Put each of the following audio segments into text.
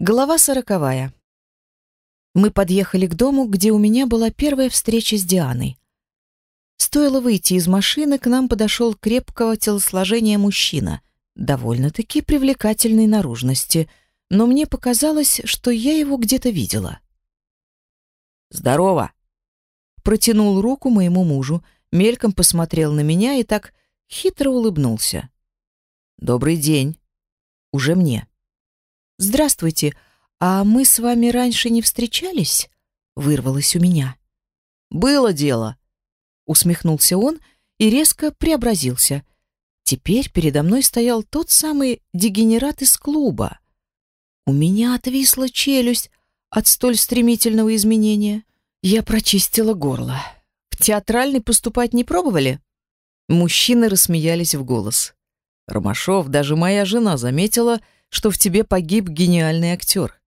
Глава сороковая. Мы подъехали к дому, где у меня была первая встреча с Дианой. Стоило выйти из машины, к нам подошел крепкого телосложения мужчина, довольно-таки привлекательной наружности, но мне показалось, что я его где-то видела. «Здорово!» Протянул руку моему мужу, мельком посмотрел на меня и так хитро улыбнулся. «Добрый день!» Уже мне. «Здравствуйте, а мы с вами раньше не встречались?» Вырвалось у меня. «Было дело», — усмехнулся он и резко преобразился. Теперь передо мной стоял тот самый дегенерат из клуба. У меня отвисла челюсть от столь стремительного изменения. Я прочистила горло. В театральный поступать не пробовали? Мужчины рассмеялись в голос. Ромашов, даже моя жена заметила, что в тебе погиб гениальный актер.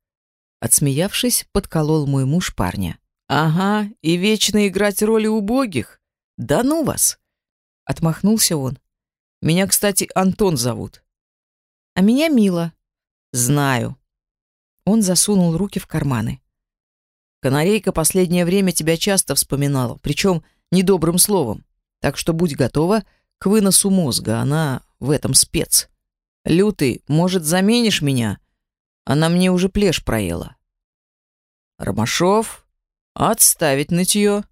Отсмеявшись, подколол мой муж парня. Ага, и вечно играть роли убогих. Да ну вас! Отмахнулся он. Меня, кстати, Антон зовут. А меня Мила. Знаю. Он засунул руки в карманы. Канарейка последнее время тебя часто вспоминала, причем недобрым словом. Так что будь готова к выносу мозга, она в этом спец. Лютый, может, заменишь меня? Она мне уже плешь проела. Ромашов, отставить нытье.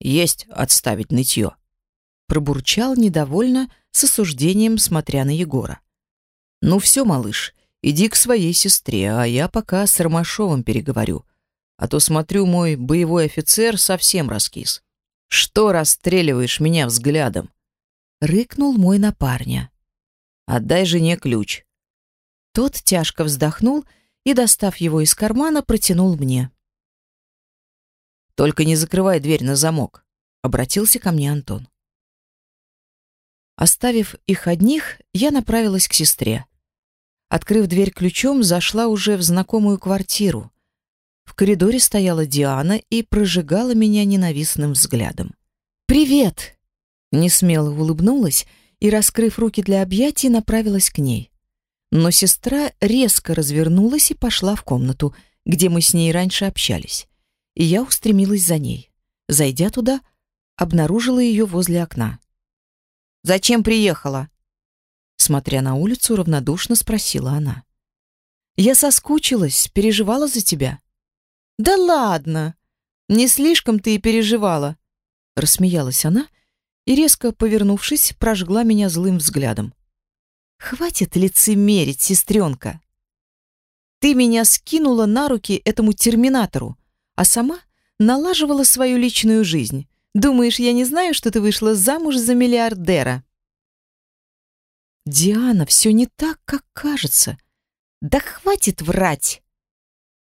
Есть отставить нытье. Пробурчал недовольно с осуждением, смотря на Егора. Ну все, малыш, иди к своей сестре, а я пока с Ромашовым переговорю. А то, смотрю, мой боевой офицер совсем раскис. Что расстреливаешь меня взглядом? Рыкнул мой напарня. Отдай жене ключ. Тот тяжко вздохнул и, достав его из кармана, протянул мне. Только не закрывай дверь на замок, обратился ко мне Антон. Оставив их одних, я направилась к сестре. Открыв дверь ключом, зашла уже в знакомую квартиру. В коридоре стояла Диана и прожигала меня ненавистным взглядом. «Привет!» Несмело улыбнулась и, раскрыв руки для объятий, направилась к ней. Но сестра резко развернулась и пошла в комнату, где мы с ней раньше общались. И я устремилась за ней. Зайдя туда, обнаружила ее возле окна. «Зачем приехала?» Смотря на улицу, равнодушно спросила она. «Я соскучилась, переживала за тебя». «Да ладно! Не слишком ты и переживала!» Рассмеялась она и, резко повернувшись, прожгла меня злым взглядом. «Хватит лицемерить, сестренка! Ты меня скинула на руки этому терминатору, а сама налаживала свою личную жизнь. Думаешь, я не знаю, что ты вышла замуж за миллиардера?» «Диана, все не так, как кажется. Да хватит врать!»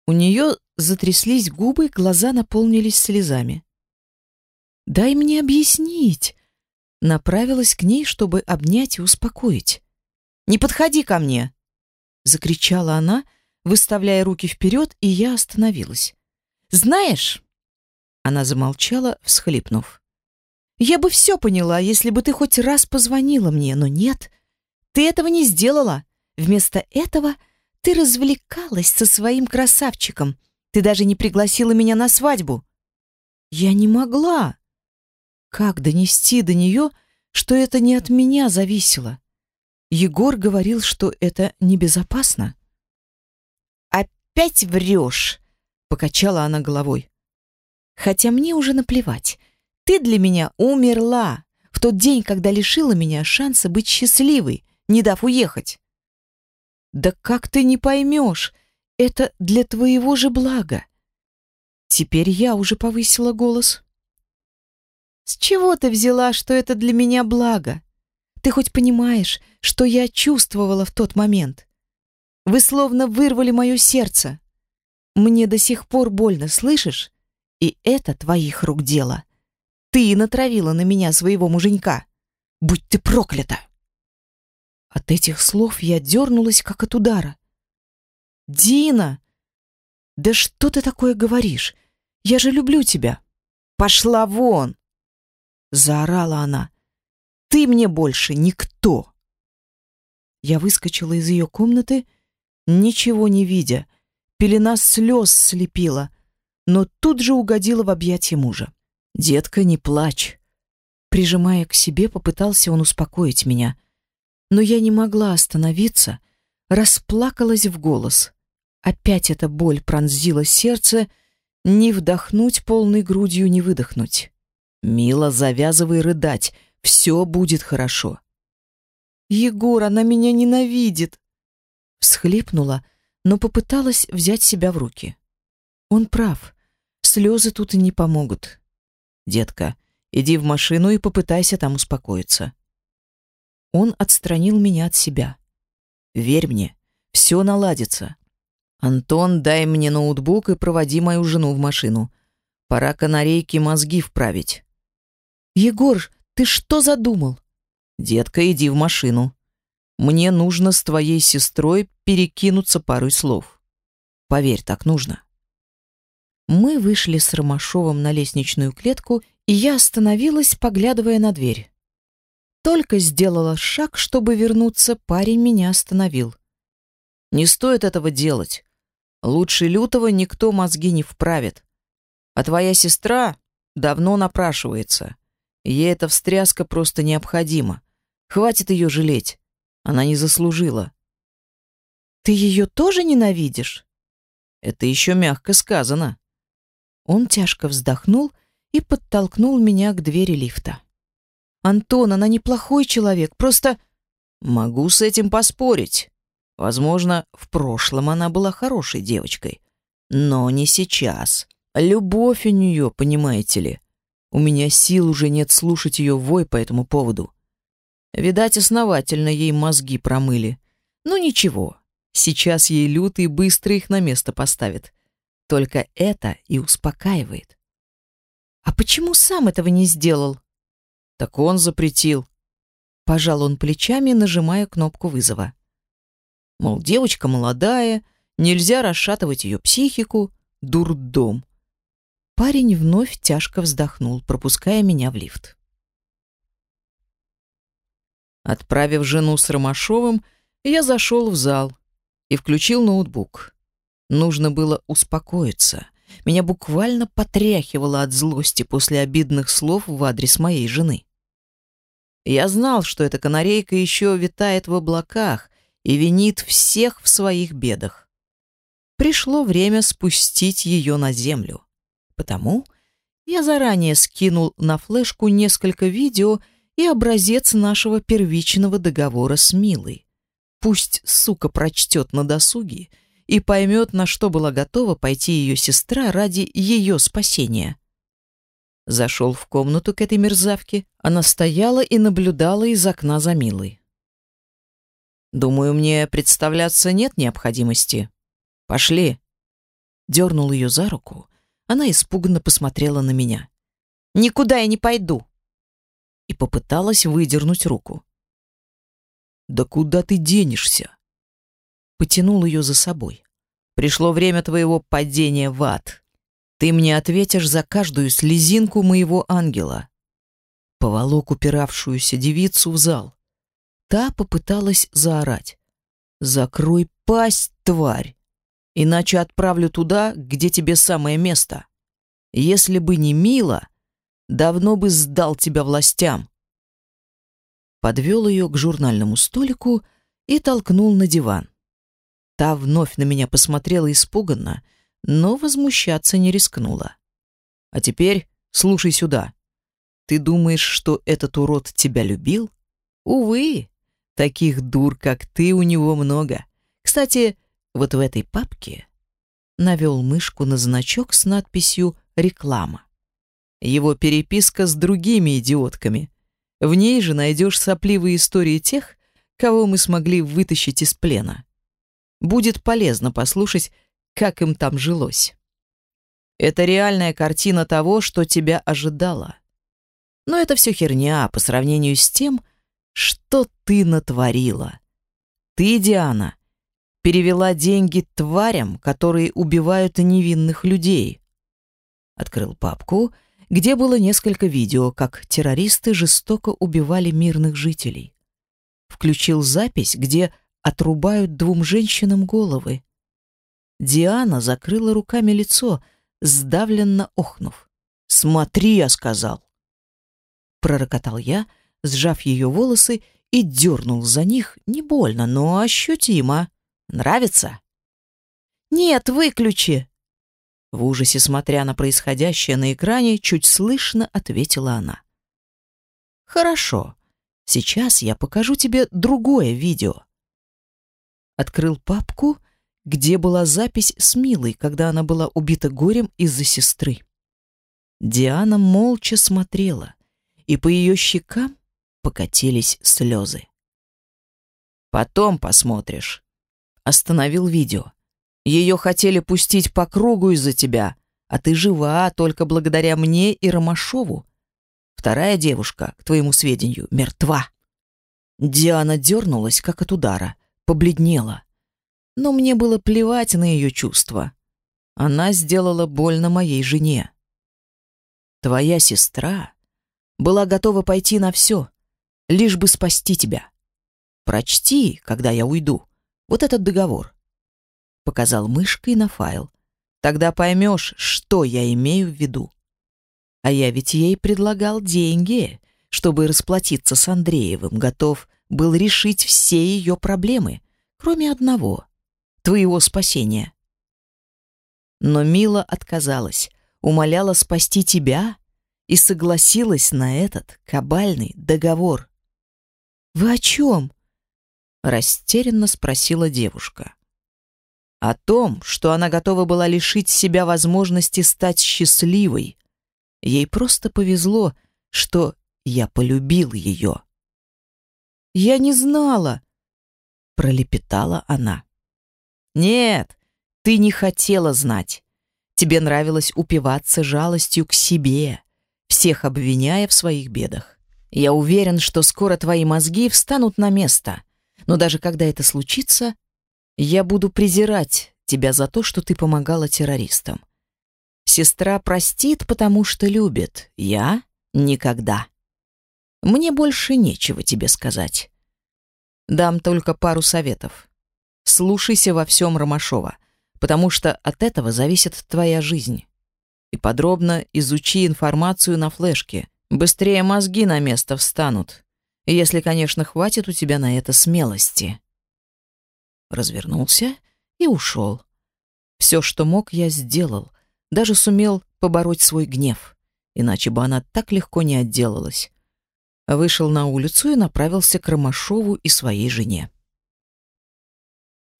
У нее затряслись губы, глаза наполнились слезами. «Дай мне объяснить!» Направилась к ней, чтобы обнять и успокоить. «Не подходи ко мне!» — закричала она, выставляя руки вперед, и я остановилась. «Знаешь...» — она замолчала, всхлипнув. «Я бы все поняла, если бы ты хоть раз позвонила мне, но нет, ты этого не сделала. Вместо этого ты развлекалась со своим красавчиком. Ты даже не пригласила меня на свадьбу». «Я не могла!» Как донести до нее, что это не от меня зависело? Егор говорил, что это небезопасно. «Опять врешь!» — покачала она головой. «Хотя мне уже наплевать. Ты для меня умерла в тот день, когда лишила меня шанса быть счастливой, не дав уехать». «Да как ты не поймешь? Это для твоего же блага». Теперь я уже повысила голос. С чего ты взяла, что это для меня благо? Ты хоть понимаешь, что я чувствовала в тот момент? Вы словно вырвали мое сердце. Мне до сих пор больно, слышишь? И это твоих рук дело. Ты натравила на меня своего муженька. Будь ты проклята!» От этих слов я дернулась, как от удара. «Дина! Да что ты такое говоришь? Я же люблю тебя! Пошла вон!» Заорала она. Ты мне больше никто. Я выскочила из ее комнаты, ничего не видя, пелена слез слепила, но тут же угодила в объятия мужа. «Детка, не плачь!» Прижимая к себе, попытался он успокоить меня. Но я не могла остановиться, расплакалась в голос. Опять эта боль пронзила сердце, не вдохнуть полной грудью, не выдохнуть. «Мила, завязывай рыдать, все будет хорошо». «Егор, она меня ненавидит!» Всхлипнула, но попыталась взять себя в руки. Он прав, слезы тут и не помогут. «Детка, иди в машину и попытайся там успокоиться». Он отстранил меня от себя. «Верь мне, все наладится. Антон, дай мне ноутбук и проводи мою жену в машину. Пора канарейке мозги вправить». «Егор, ты что задумал?» «Детка, иди в машину. Мне нужно с твоей сестрой перекинуться парой слов. Поверь, так нужно». Мы вышли с Ромашовым на лестничную клетку, и я остановилась, поглядывая на дверь. Только сделала шаг, чтобы вернуться, парень меня остановил. «Не стоит этого делать. Лучше лютого никто мозги не вправит. А твоя сестра давно напрашивается. Ей эта встряска просто необходима. Хватит ее жалеть. Она не заслужила. Ты ее тоже ненавидишь? Это еще мягко сказано. Он тяжко вздохнул и подтолкнул меня к двери лифта. Антон, она неплохой человек, просто могу с этим поспорить. Возможно, в прошлом она была хорошей девочкой, но не сейчас. Любовь у нее, понимаете ли. У меня сил уже нет слушать ее вой по этому поводу. Видать, основательно ей мозги промыли. Ну ничего, сейчас ей лютый быстро их на место поставит. Только это и успокаивает. А почему сам этого не сделал? Так он запретил. Пожал он плечами, нажимая кнопку вызова. Мол, девочка молодая, нельзя расшатывать ее психику, дурдом. Парень вновь тяжко вздохнул, пропуская меня в лифт. Отправив жену с Ромашовым, я зашел в зал и включил ноутбук. Нужно было успокоиться. Меня буквально потряхивало от злости после обидных слов в адрес моей жены. Я знал, что эта канарейка еще витает в облаках и винит всех в своих бедах. Пришло время спустить ее на землю. Потому я заранее скинул на флешку несколько видео и образец нашего первичного договора с Милой. Пусть сука прочтет на досуге и поймет, на что была готова пойти ее сестра ради ее спасения. Зашел в комнату к этой мерзавке. Она стояла и наблюдала из окна за Милой. Думаю, мне представляться нет необходимости. Пошли. Дернул ее за руку. Она испуганно посмотрела на меня. Никуда я не пойду. И попыталась выдернуть руку. Да куда ты денешься? Потянул ее за собой. Пришло время твоего падения в ад. Ты мне ответишь за каждую слезинку моего ангела. Поволок упиравшуюся девицу в зал. Та попыталась заорать. «Закрой пасть, тварь! Иначе отправлю туда, где тебе самое место. Если бы не Мила, давно бы сдал тебя властям». Подвел ее к журнальному столику и толкнул на диван. Та вновь на меня посмотрела испуганно, но возмущаться не рискнула. «А теперь слушай сюда. Ты думаешь, что этот урод тебя любил? Увы, Таких дур, как ты, у него много. Кстати, вот в этой папке навел мышку на значок с надписью «Реклама». Его переписка с другими идиотками. В ней же найдешь сопливые истории тех, кого мы смогли вытащить из плена. Будет полезно послушать, как им там жилось. Это реальная картина того, что тебя ожидало. Но это все херня по сравнению с тем, что ты натворила? Ты, Диана, перевела деньги тварям, которые убивают невинных людей. Открыл папку, где было несколько видео, как террористы жестоко убивали мирных жителей. Включил запись, где отрубают двум женщинам головы. Диана закрыла руками лицо, сдавленно охнув. «Смотри, я сказал!» Пророкотал я, сжав ее волосы и дернул за них, не больно, но ощутимо. «Нравится?» «Нет, выключи!» В ужасе, смотря на происходящее на экране, чуть слышно ответила она. «Хорошо. Сейчас я покажу тебе другое видео». Открыл папку, где была запись с Милой, когда она была убита горем из-за сестры. Диана молча смотрела, и по ее щекам покатились слезы. «Потом посмотришь». Остановил видео. Ее хотели пустить по кругу из-за тебя, а ты жива только благодаря мне и Ромашову. Вторая девушка, к твоему сведению, мертва. Диана дернулась, как от удара, побледнела. Но мне было плевать на ее чувства. Она сделала больно моей жене. Твоя сестра была готова пойти на все, лишь бы спасти тебя. Прочти, когда я уйду, вот этот договор показал мышкой на файл. Тогда поймешь, что я имею в виду. А я ведь ей предлагал деньги, чтобы расплатиться с Андреевым, готов был решить все ее проблемы, кроме одного — твоего спасения. Но Мила отказалась, умоляла спасти тебя и согласилась на этот кабальный договор. «Вы о чем?» — растерянно спросила девушка о том, что она готова была лишить себя возможности стать счастливой. Ей просто повезло, что я полюбил ее. «Я не знала», — пролепетала она. «Нет, ты не хотела знать. Тебе нравилось упиваться жалостью к себе, всех обвиняя в своих бедах. Я уверен, что скоро твои мозги встанут на место, но даже когда это случится, я буду презирать тебя за то, что ты помогала террористам. Сестра простит, потому что любит. Я — никогда. Мне больше нечего тебе сказать. Дам только пару советов. Слушайся во всем Ромашова, потому что от этого зависит твоя жизнь. И подробно изучи информацию на флешке. Быстрее мозги на место встанут. Если, конечно, хватит у тебя на это смелости развернулся и ушел. Все, что мог, я сделал, даже сумел побороть свой гнев, иначе бы она так легко не отделалась. Вышел на улицу и направился к Ромашову и своей жене.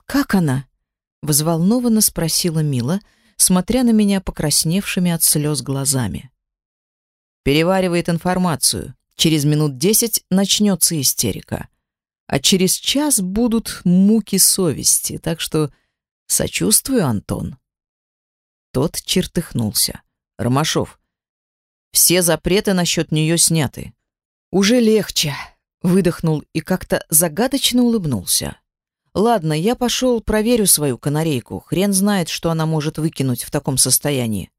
«Как она?» — взволнованно спросила Мила, смотря на меня покрасневшими от слез глазами. «Переваривает информацию. Через минут десять начнется истерика а через час будут муки совести, так что сочувствую, Антон. Тот чертыхнулся. Ромашов, все запреты насчет нее сняты. Уже легче, выдохнул и как-то загадочно улыбнулся. Ладно, я пошел проверю свою канарейку. Хрен знает, что она может выкинуть в таком состоянии.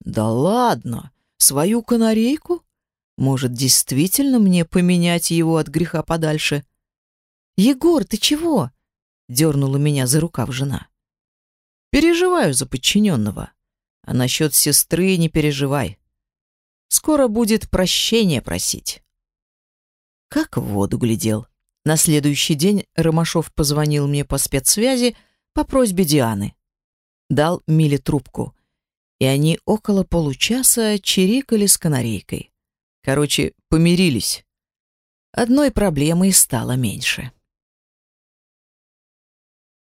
Да ладно, свою канарейку? Может, действительно мне поменять его от греха подальше? «Егор, ты чего?» — дернула меня за рукав жена. «Переживаю за подчиненного. А насчет сестры не переживай. Скоро будет прощение просить». Как в воду глядел. На следующий день Ромашов позвонил мне по спецсвязи по просьбе Дианы. Дал Миле трубку, и они около получаса чирикали с канарейкой. Короче, помирились. Одной проблемой стало меньше.